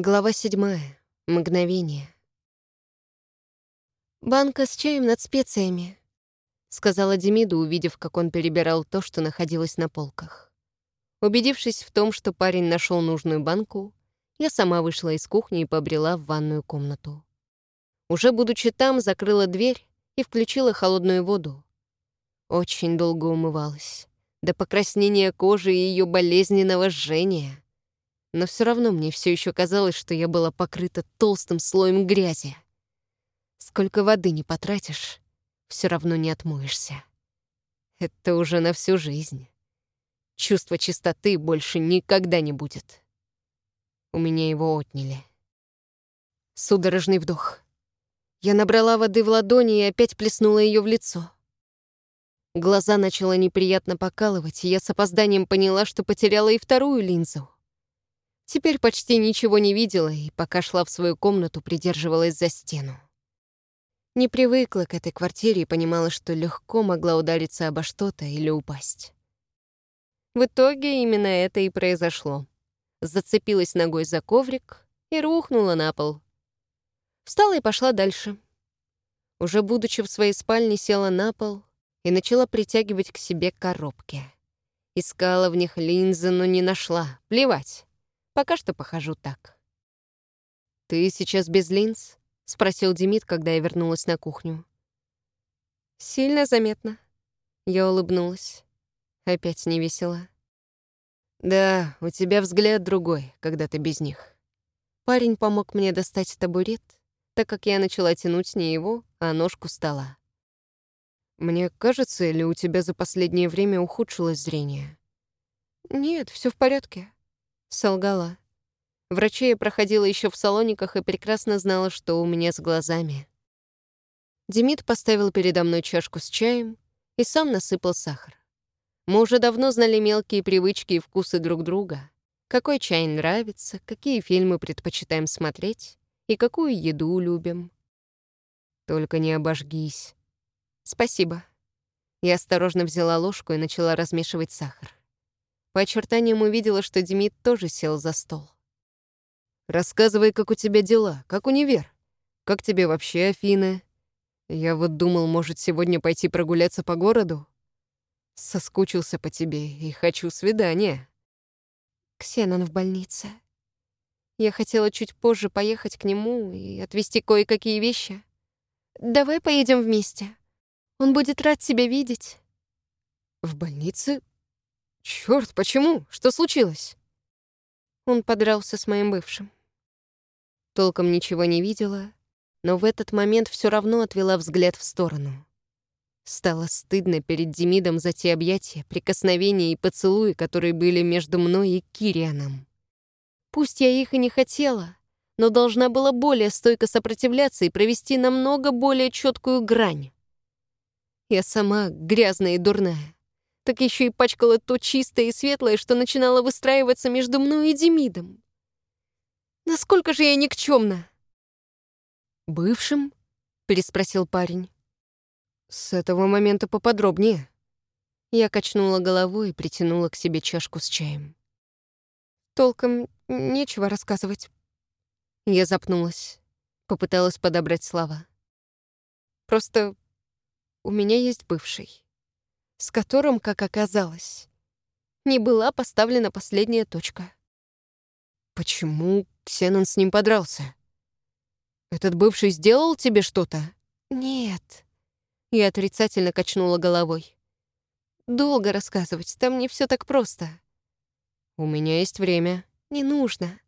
Глава седьмая. Мгновение. «Банка с чаем над специями», — сказала Демиду, увидев, как он перебирал то, что находилось на полках. Убедившись в том, что парень нашел нужную банку, я сама вышла из кухни и побрела в ванную комнату. Уже будучи там, закрыла дверь и включила холодную воду. Очень долго умывалась. До покраснения кожи и ее болезненного жжения — но все равно мне все еще казалось, что я была покрыта толстым слоем грязи. Сколько воды не потратишь, все равно не отмоешься. Это уже на всю жизнь. Чувство чистоты больше никогда не будет. У меня его отняли. Судорожный вдох. Я набрала воды в ладони и опять плеснула ее в лицо. Глаза начало неприятно покалывать, и я с опозданием поняла, что потеряла и вторую линзу. Теперь почти ничего не видела и, пока шла в свою комнату, придерживалась за стену. Не привыкла к этой квартире и понимала, что легко могла удариться обо что-то или упасть. В итоге именно это и произошло. Зацепилась ногой за коврик и рухнула на пол. Встала и пошла дальше. Уже будучи в своей спальне, села на пол и начала притягивать к себе коробки. Искала в них линзы, но не нашла. Плевать. Пока что похожу так. «Ты сейчас без линз?» — спросил Демид, когда я вернулась на кухню. «Сильно заметно». Я улыбнулась. Опять не весело. «Да, у тебя взгляд другой, когда ты без них». Парень помог мне достать табурет, так как я начала тянуть не его, а ножку стола. «Мне кажется, или у тебя за последнее время ухудшилось зрение?» «Нет, все в порядке», Солгала. Врачей я проходила еще в салониках и прекрасно знала, что у меня с глазами. Демид поставил передо мной чашку с чаем и сам насыпал сахар. Мы уже давно знали мелкие привычки и вкусы друг друга. Какой чай нравится, какие фильмы предпочитаем смотреть и какую еду любим. Только не обожгись. Спасибо. Я осторожно взяла ложку и начала размешивать сахар. По очертаниям увидела, что Демид тоже сел за стол. «Рассказывай, как у тебя дела, как универ. Как тебе вообще, Афины? Я вот думал, может, сегодня пойти прогуляться по городу? Соскучился по тебе и хочу свидания». Ксенон в больнице. Я хотела чуть позже поехать к нему и отвезти кое-какие вещи. Давай поедем вместе. Он будет рад тебя видеть. В больнице? Черт, почему? Что случилось? Он подрался с моим бывшим. Толком ничего не видела, но в этот момент все равно отвела взгляд в сторону. Стало стыдно перед Демидом за те объятия, прикосновения и поцелуи, которые были между мной и Кирианом. Пусть я их и не хотела, но должна была более стойко сопротивляться и провести намного более четкую грань. Я сама грязная и дурная так еще и пачкала то чистое и светлое, что начинало выстраиваться между мной и Демидом. Насколько же я никчемна? «Бывшим?» — переспросил парень. «С этого момента поподробнее». Я качнула головой и притянула к себе чашку с чаем. «Толком нечего рассказывать». Я запнулась, попыталась подобрать слова. «Просто у меня есть бывший с которым, как оказалось, не была поставлена последняя точка. Почему Ксенон с ним подрался? Этот бывший сделал тебе что-то? Нет. Я отрицательно качнула головой. Долго рассказывать, там не все так просто. У меня есть время. Не нужно.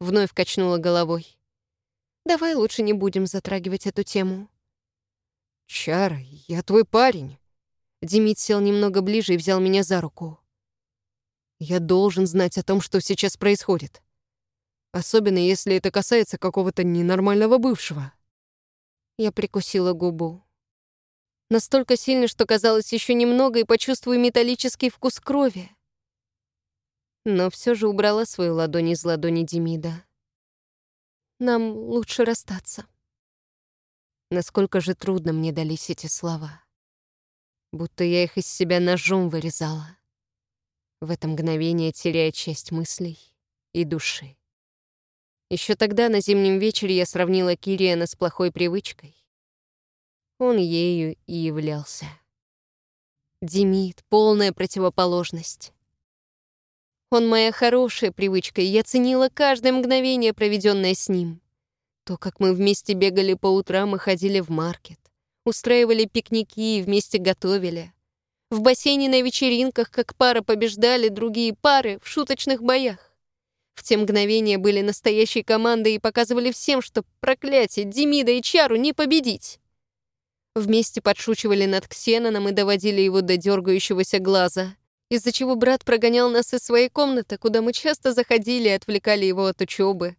Вновь качнула головой. Давай лучше не будем затрагивать эту тему. Чара, я твой парень. Демид сел немного ближе и взял меня за руку. «Я должен знать о том, что сейчас происходит. Особенно, если это касается какого-то ненормального бывшего». Я прикусила губу. Настолько сильно, что казалось еще немного и почувствую металлический вкус крови. Но все же убрала свою ладонь из ладони Демида. «Нам лучше расстаться». Насколько же трудно мне дались эти слова будто я их из себя ножом вырезала, в это мгновение теряя часть мыслей и души. Еще тогда, на зимнем вечере, я сравнила Кириана с плохой привычкой. Он ею и являлся. Демид — полная противоположность. Он моя хорошая привычка, и я ценила каждое мгновение, проведенное с ним. То, как мы вместе бегали по утрам и ходили в маркет, устраивали пикники и вместе готовили. В бассейне на вечеринках, как пара побеждали другие пары в шуточных боях. В те мгновения были настоящей командой и показывали всем, что проклятие Демида и Чару не победить. Вместе подшучивали над Ксеноном и доводили его до дергающегося глаза, из-за чего брат прогонял нас из своей комнаты, куда мы часто заходили и отвлекали его от учебы.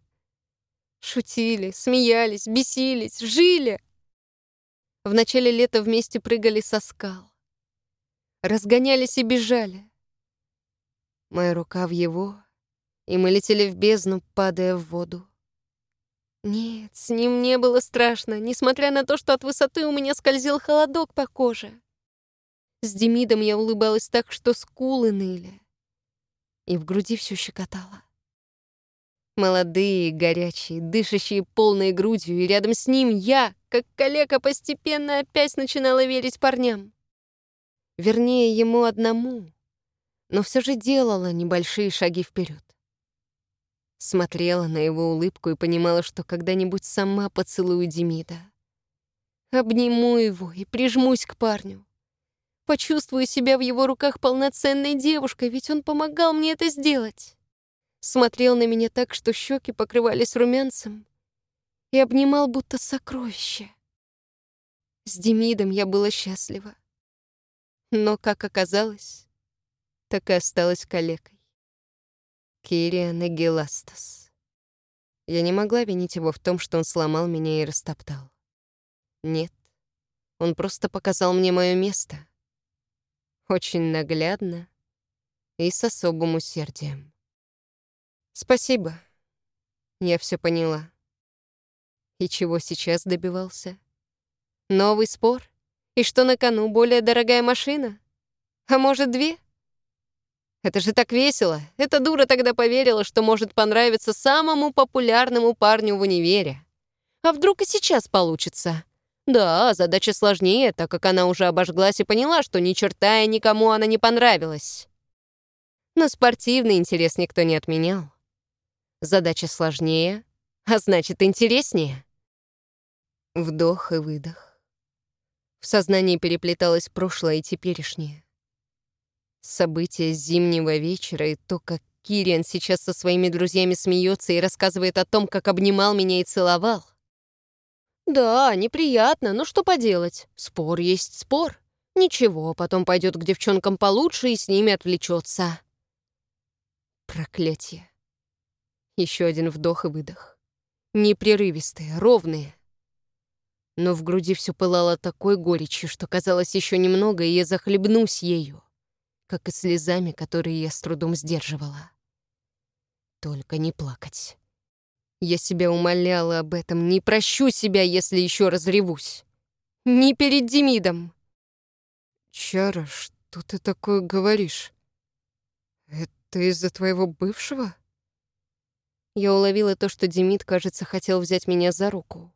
Шутили, смеялись, бесились, жили. В начале лета вместе прыгали со скал. Разгонялись и бежали. Моя рука в его, и мы летели в бездну, падая в воду. Нет, с ним не было страшно, несмотря на то, что от высоты у меня скользил холодок по коже. С Демидом я улыбалась так, что скулы ныли. И в груди все щекотало. Молодые, горячие, дышащие полной грудью, и рядом с ним я, как калека, постепенно опять начинала верить парням. Вернее, ему одному, но все же делала небольшие шаги вперед. Смотрела на его улыбку и понимала, что когда-нибудь сама поцелую Демида. Обниму его и прижмусь к парню. Почувствую себя в его руках полноценной девушкой, ведь он помогал мне это сделать. Смотрел на меня так, что щеки покрывались румянцем, и обнимал будто сокровище. С Демидом я была счастлива. Но, как оказалось, так и осталась калекой. Кириан Геластас. Я не могла винить его в том, что он сломал меня и растоптал. Нет, он просто показал мне мое место. Очень наглядно и с особым усердием. Спасибо. Я все поняла. И чего сейчас добивался? Новый спор? И что на кону более дорогая машина? А может, две? Это же так весело. Эта дура тогда поверила, что может понравиться самому популярному парню в универе. А вдруг и сейчас получится? Да, задача сложнее, так как она уже обожглась и поняла, что ни черта и никому она не понравилась. Но спортивный интерес никто не отменял. Задача сложнее, а значит интереснее. Вдох и выдох. В сознании переплеталось прошлое и теперешнее. События зимнего вечера и то, как Кириан сейчас со своими друзьями смеется и рассказывает о том, как обнимал меня и целовал. Да, неприятно, но что поделать? Спор есть спор. Ничего, потом пойдет к девчонкам получше и с ними отвлечется. Проклятие. Еще один вдох и выдох. Непрерывистые, ровные. Но в груди все пылало такой горечью, что казалось еще немного, и я захлебнусь ею как и слезами, которые я с трудом сдерживала. Только не плакать. Я себя умоляла об этом, не прощу себя, если еще разревусь. Не перед Демидом. Чара, что ты такое говоришь? Это из-за твоего бывшего? Я уловила то, что Демид, кажется, хотел взять меня за руку,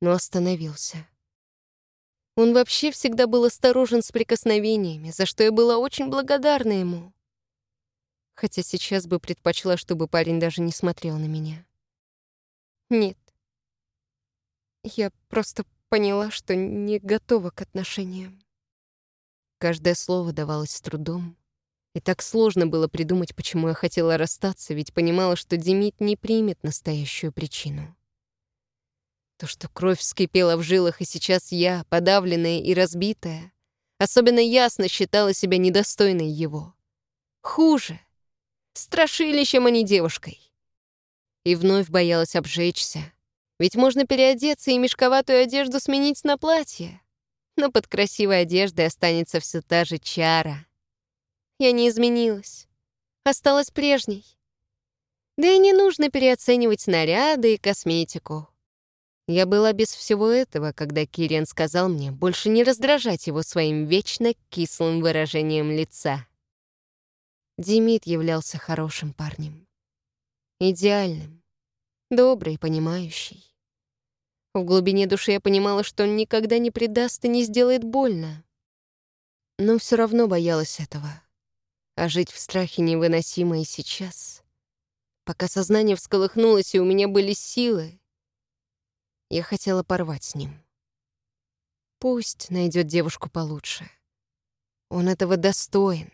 но остановился. Он вообще всегда был осторожен с прикосновениями, за что я была очень благодарна ему. Хотя сейчас бы предпочла, чтобы парень даже не смотрел на меня. Нет. Я просто поняла, что не готова к отношениям. Каждое слово давалось с трудом. И так сложно было придумать, почему я хотела расстаться, ведь понимала, что Демид не примет настоящую причину. То, что кровь вскипела в жилах, и сейчас я, подавленная и разбитая, особенно ясно считала себя недостойной его. Хуже. Страшилищем, а не девушкой. И вновь боялась обжечься. Ведь можно переодеться и мешковатую одежду сменить на платье. Но под красивой одеждой останется все та же чара. Я не изменилась. Осталась прежней. Да и не нужно переоценивать наряды и косметику. Я была без всего этого, когда Кириан сказал мне больше не раздражать его своим вечно кислым выражением лица. Демид являлся хорошим парнем. Идеальным. Добрый, понимающий. В глубине души я понимала, что он никогда не предаст и не сделает больно. Но все равно боялась этого. А жить в страхе невыносимо и сейчас. Пока сознание всколыхнулось, и у меня были силы, я хотела порвать с ним. Пусть найдет девушку получше. Он этого достоин.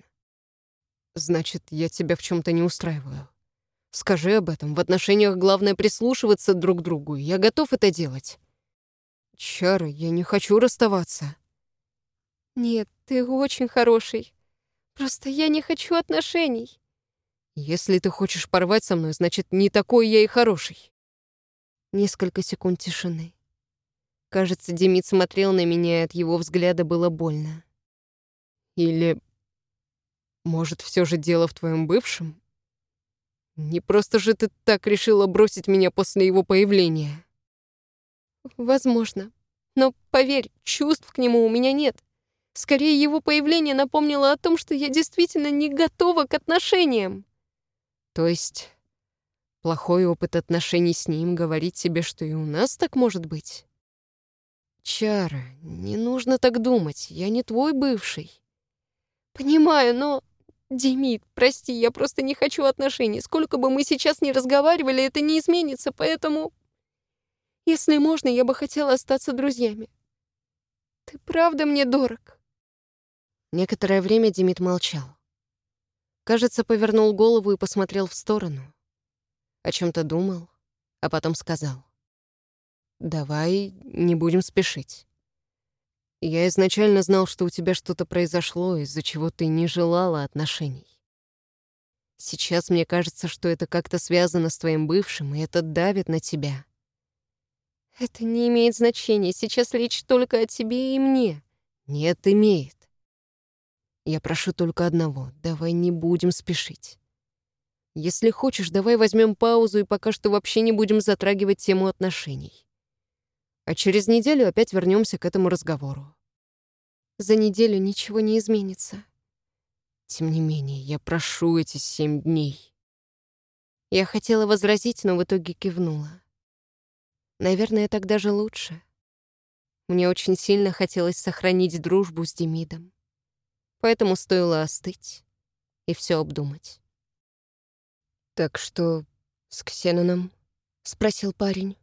Значит, я тебя в чем то не устраиваю. Скажи об этом. В отношениях главное прислушиваться друг к другу. Я готов это делать. Чара, я не хочу расставаться. Нет, ты очень хороший. Просто я не хочу отношений. Если ты хочешь порвать со мной, значит, не такой я и хороший. Несколько секунд тишины. Кажется, Демид смотрел на меня, и от его взгляда было больно. Или, может, все же дело в твоем бывшем? Не просто же ты так решила бросить меня после его появления. Возможно. Но поверь, чувств к нему у меня нет. Скорее, его появление напомнило о том, что я действительно не готова к отношениям. То есть, плохой опыт отношений с ним говорит тебе, что и у нас так может быть? Чара, не нужно так думать. Я не твой бывший. Понимаю, но «Демид, прости, я просто не хочу отношений. Сколько бы мы сейчас ни разговаривали, это не изменится, поэтому... Если можно, я бы хотела остаться друзьями. Ты правда мне дорог?» Некоторое время Демид молчал. Кажется, повернул голову и посмотрел в сторону. О чем то думал, а потом сказал. «Давай не будем спешить. Я изначально знал, что у тебя что-то произошло, из-за чего ты не желала отношений. Сейчас мне кажется, что это как-то связано с твоим бывшим, и это давит на тебя. Это не имеет значения. Сейчас речь только о тебе и мне. Нет, имеет. Я прошу только одного. Давай не будем спешить. Если хочешь, давай возьмем паузу и пока что вообще не будем затрагивать тему отношений а через неделю опять вернемся к этому разговору. За неделю ничего не изменится. Тем не менее, я прошу эти семь дней. Я хотела возразить, но в итоге кивнула. Наверное, так даже лучше. Мне очень сильно хотелось сохранить дружбу с Демидом. Поэтому стоило остыть и все обдумать. «Так что с Ксеноном?» — спросил парень.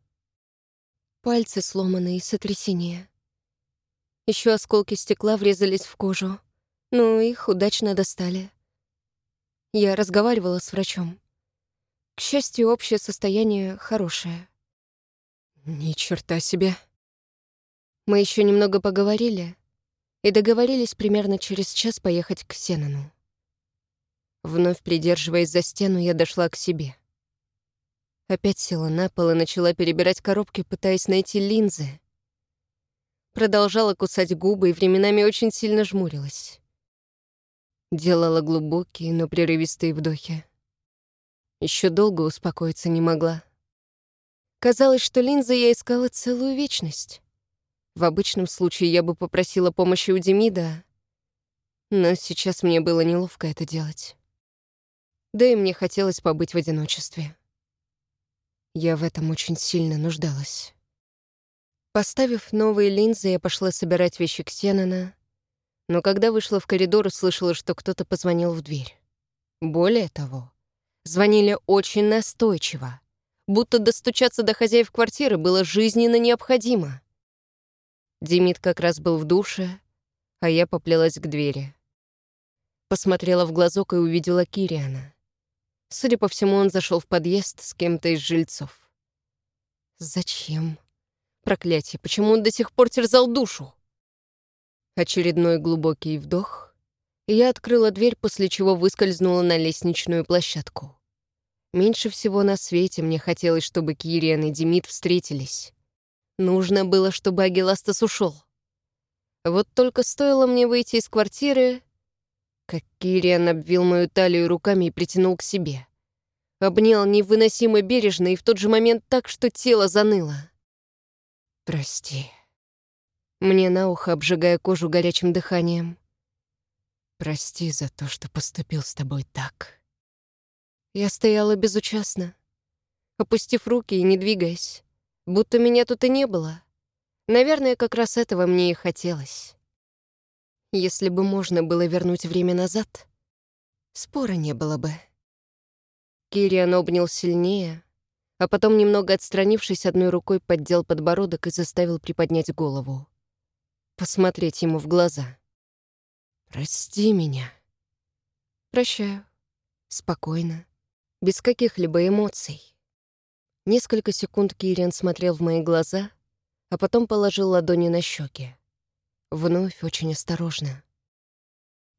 Пальцы сломаны и сотрясение. Еще осколки стекла врезались в кожу, но их удачно достали. Я разговаривала с врачом. К счастью, общее состояние хорошее. Ни черта себе. Мы еще немного поговорили и договорились примерно через час поехать к Сенану. Вновь придерживаясь за стену, я дошла к себе. Опять села на пол и начала перебирать коробки, пытаясь найти линзы. Продолжала кусать губы и временами очень сильно жмурилась. Делала глубокие, но прерывистые вдохи. Еще долго успокоиться не могла. Казалось, что линзы я искала целую вечность. В обычном случае я бы попросила помощи у Демида, но сейчас мне было неловко это делать. Да и мне хотелось побыть в одиночестве. Я в этом очень сильно нуждалась. Поставив новые линзы, я пошла собирать вещи Ксенона, но когда вышла в коридор, услышала, что кто-то позвонил в дверь. Более того, звонили очень настойчиво, будто достучаться до хозяев квартиры было жизненно необходимо. Демид как раз был в душе, а я поплелась к двери. Посмотрела в глазок и увидела Кириана. Судя по всему, он зашел в подъезд с кем-то из жильцов. Зачем? Проклятие, почему он до сих пор терзал душу? Очередной глубокий вдох, и я открыла дверь, после чего выскользнула на лестничную площадку. Меньше всего на свете мне хотелось, чтобы Кириан и Демид встретились. Нужно было, чтобы Агиластас ушел. Вот только стоило мне выйти из квартиры, как Кириан обвил мою талию руками и притянул к себе. Обнял невыносимо бережно и в тот же момент так, что тело заныло. «Прости». Мне на ухо, обжигая кожу горячим дыханием. «Прости за то, что поступил с тобой так». Я стояла безучастно. опустив руки и не двигаясь, будто меня тут и не было. Наверное, как раз этого мне и хотелось. Если бы можно было вернуть время назад, спора не было бы. Кириан обнял сильнее, а потом, немного отстранившись, одной рукой поддел подбородок и заставил приподнять голову. Посмотреть ему в глаза. «Прости меня». «Прощаю. Спокойно. Без каких-либо эмоций». Несколько секунд Кириан смотрел в мои глаза, а потом положил ладони на щеки. Вновь очень осторожно.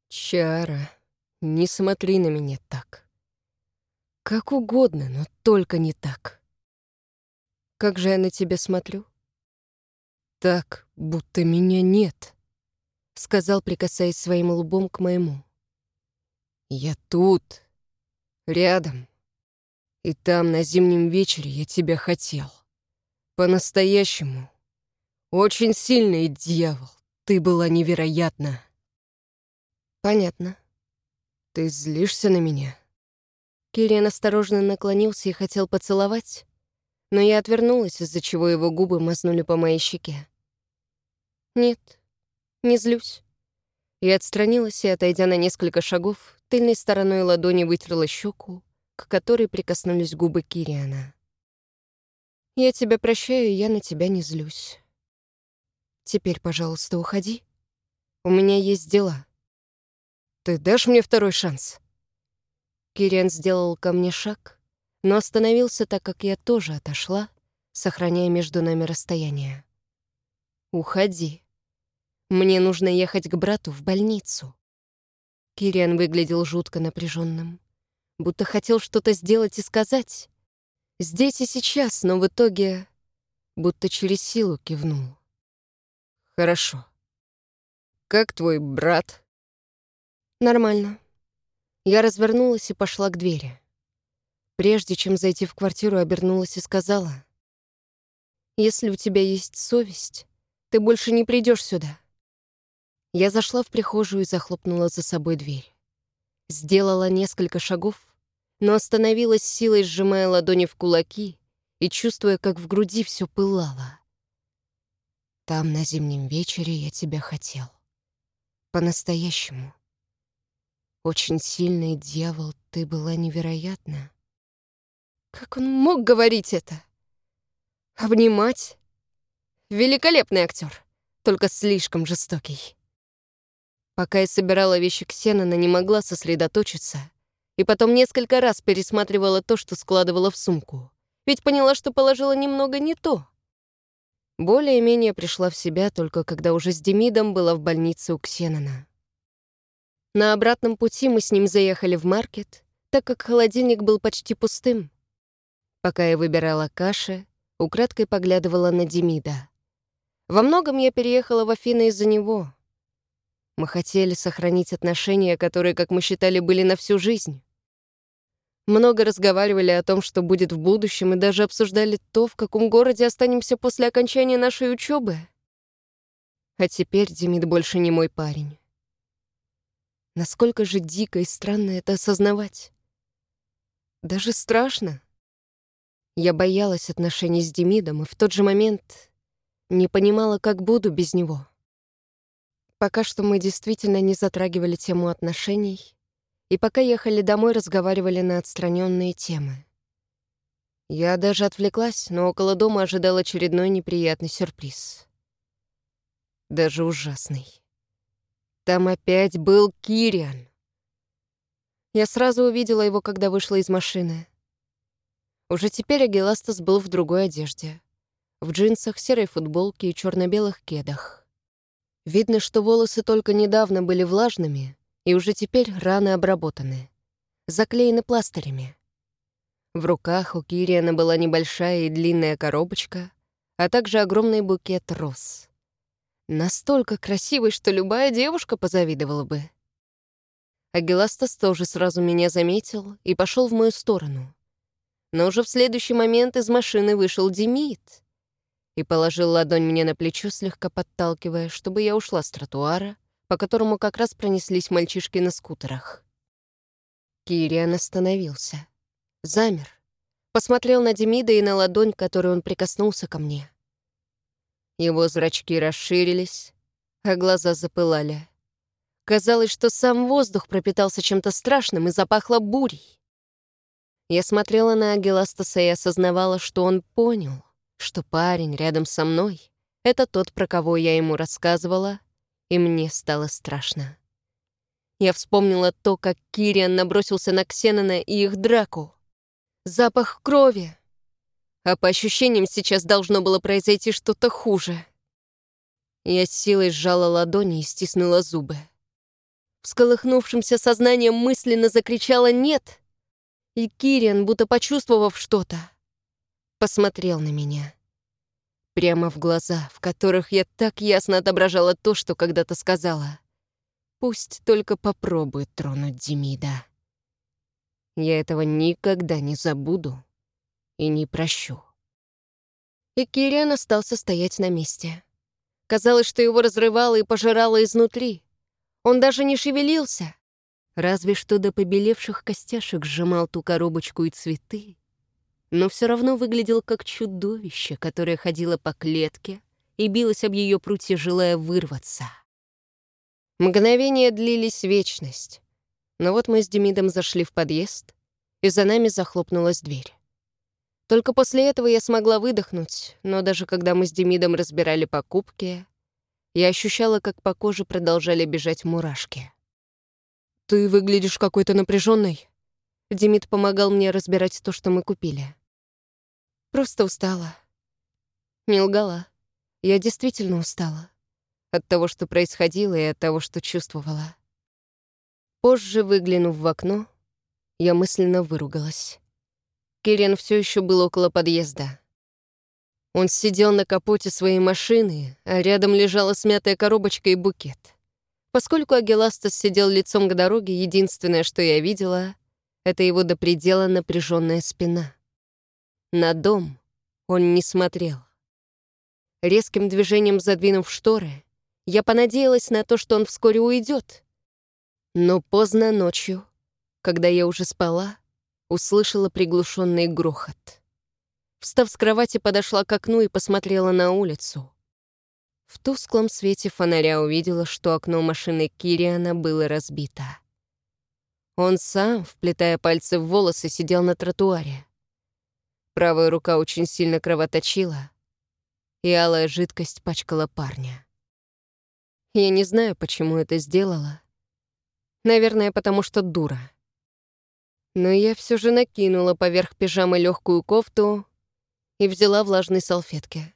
«Чара, не смотри на меня так. Как угодно, но только не так. Как же я на тебя смотрю? Так, будто меня нет», — сказал, прикасаясь своим лбом к моему. «Я тут, рядом». И там, на зимнем вечере, я тебя хотел. По-настоящему. Очень сильный дьявол. Ты была невероятна. Понятно. Ты злишься на меня? Кириан осторожно наклонился и хотел поцеловать, но я отвернулась, из-за чего его губы мазнули по моей щеке. Нет, не злюсь. Я отстранилась и, отойдя на несколько шагов, тыльной стороной ладони вытерла щеку, к которой прикоснулись губы Кириана. «Я тебя прощаю, я на тебя не злюсь. Теперь, пожалуйста, уходи. У меня есть дела. Ты дашь мне второй шанс?» Кириан сделал ко мне шаг, но остановился, так как я тоже отошла, сохраняя между нами расстояние. «Уходи. Мне нужно ехать к брату в больницу». Кириан выглядел жутко напряженным будто хотел что-то сделать и сказать. Здесь и сейчас, но в итоге будто через силу кивнул. «Хорошо. Как твой брат?» «Нормально». Я развернулась и пошла к двери. Прежде чем зайти в квартиру, обернулась и сказала, «Если у тебя есть совесть, ты больше не придешь сюда». Я зашла в прихожую и захлопнула за собой дверь. Сделала несколько шагов, но остановилась силой, сжимая ладони в кулаки и чувствуя, как в груди все пылало. Там, на зимнем вечере, я тебя хотел. По-настоящему. Очень сильный дьявол, ты была невероятна. Как он мог говорить это? Обнимать? Великолепный актер, только слишком жестокий. Пока я собирала вещи Ксенона, не могла сосредоточиться, и потом несколько раз пересматривала то, что складывала в сумку, ведь поняла, что положила немного не то. Более-менее пришла в себя только когда уже с Демидом была в больнице у Ксенона. На обратном пути мы с ним заехали в маркет, так как холодильник был почти пустым. Пока я выбирала каши, украдкой поглядывала на Демида. Во многом я переехала в Афины из-за него. Мы хотели сохранить отношения, которые, как мы считали, были на всю жизнь. Много разговаривали о том, что будет в будущем, и даже обсуждали то, в каком городе останемся после окончания нашей учебы. А теперь Демид больше не мой парень. Насколько же дико и странно это осознавать. Даже страшно. Я боялась отношений с Демидом, и в тот же момент не понимала, как буду без него. Пока что мы действительно не затрагивали тему отношений, и пока ехали домой, разговаривали на отстраненные темы. Я даже отвлеклась, но около дома ожидал очередной неприятный сюрприз. Даже ужасный. Там опять был Кириан. Я сразу увидела его, когда вышла из машины. Уже теперь Агиластас был в другой одежде. В джинсах, серой футболке и черно белых кедах. Видно, что волосы только недавно были влажными и уже теперь раны обработаны, заклеены пластырями. В руках у Кириана была небольшая и длинная коробочка, а также огромный букет роз. Настолько красивый, что любая девушка позавидовала бы. Агиластас тоже сразу меня заметил и пошел в мою сторону. Но уже в следующий момент из машины вышел Демид — и положил ладонь мне на плечо, слегка подталкивая, чтобы я ушла с тротуара, по которому как раз пронеслись мальчишки на скутерах. Кириан остановился. Замер. Посмотрел на Демида и на ладонь, которой он прикоснулся ко мне. Его зрачки расширились, а глаза запылали. Казалось, что сам воздух пропитался чем-то страшным и запахло бурей. Я смотрела на Агиластаса и осознавала, что он понял, что парень рядом со мной — это тот, про кого я ему рассказывала, и мне стало страшно. Я вспомнила то, как Кириан набросился на Ксенона и их драку. Запах крови. А по ощущениям сейчас должно было произойти что-то хуже. Я с силой сжала ладони и стиснула зубы. Всколыхнувшимся сознанием мысленно закричала «нет!» И Кириан, будто почувствовав что-то, посмотрел на меня. Прямо в глаза, в которых я так ясно отображала то, что когда-то сказала. Пусть только попробует тронуть Демида. Я этого никогда не забуду и не прощу. И Кириан остался стоять на месте. Казалось, что его разрывало и пожирало изнутри. Он даже не шевелился. Разве что до побелевших костяшек сжимал ту коробочку и цветы. Но все равно выглядел как чудовище, которое ходило по клетке и билось об ее прутье, желая вырваться. Мгновения длились вечность. Но вот мы с Демидом зашли в подъезд, и за нами захлопнулась дверь. Только после этого я смогла выдохнуть, но даже когда мы с Демидом разбирали покупки, я ощущала, как по коже продолжали бежать мурашки. «Ты выглядишь какой-то напряженной. Демид помогал мне разбирать то, что мы купили. «Просто устала». Не лгала. Я действительно устала. От того, что происходило, и от того, что чувствовала. Позже, выглянув в окно, я мысленно выругалась. Кирен все еще был около подъезда. Он сидел на капоте своей машины, а рядом лежала смятая коробочка и букет. Поскольку Агеластас сидел лицом к дороге, единственное, что я видела, это его до предела напряженная спина. На дом он не смотрел. Резким движением задвинув шторы, я понадеялась на то, что он вскоре уйдет. Но поздно ночью, когда я уже спала, услышала приглушенный грохот. Встав с кровати, подошла к окну и посмотрела на улицу. В тусклом свете фонаря увидела, что окно машины Кириана было разбито. Он сам, вплетая пальцы в волосы, сидел на тротуаре. Правая рука очень сильно кровоточила, и алая жидкость пачкала парня. Я не знаю, почему это сделала. Наверное, потому что дура. Но я все же накинула поверх пижамы легкую кофту и взяла влажные салфетки.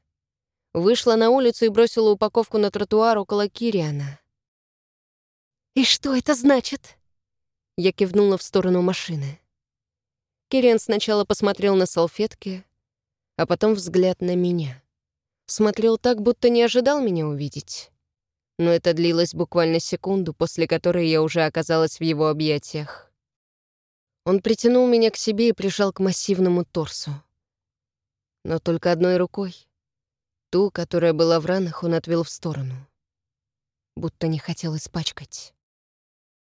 Вышла на улицу и бросила упаковку на тротуар около Кириана. «И что это значит?» Я кивнула в сторону машины. Кириан сначала посмотрел на салфетки, а потом взгляд на меня. Смотрел так, будто не ожидал меня увидеть но это длилось буквально секунду, после которой я уже оказалась в его объятиях. Он притянул меня к себе и прижал к массивному торсу. Но только одной рукой. Ту, которая была в ранах, он отвел в сторону. Будто не хотел испачкать.